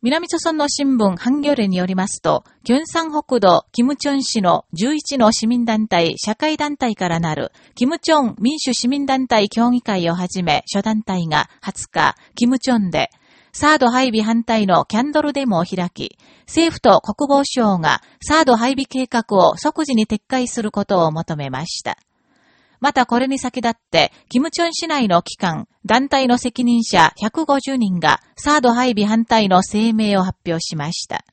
南朝村の新聞ハンギョレによりますと、キョンサン北道キムチョン市の11の市民団体、社会団体からなる、キムチョン民主市民団体協議会をはじめ、諸団体が20日、キムチョンで、サード配備反対のキャンドルデモを開き、政府と国防省がサード配備計画を即時に撤回することを求めました。またこれに先立って、キムチョン市内の機関、団体の責任者150人がサード配備反対の声明を発表しました。